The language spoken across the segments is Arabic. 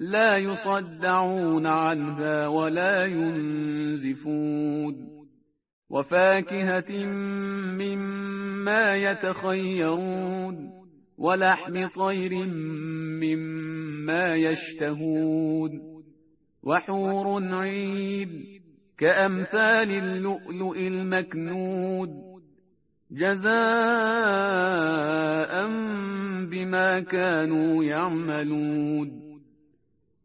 لا يصدعون عنها ولا ينزفون. وفاكهة مما يتخيرون ولحم طير مما يشتهون. وحور عيد كأمثال اللؤلؤ المكنود. جزاء بما كانوا يعملون.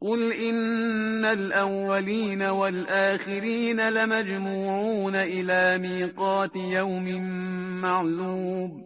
قل إن الأولين والآخرين لمجموعون إلى ميقات يوم معلوم.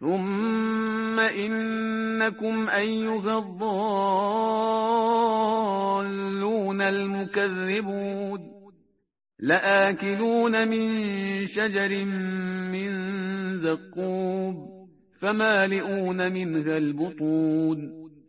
ثم إنكم أيها الضالون المكذبون. لآكلون من شجر من زقوب فمالئون منها البطون.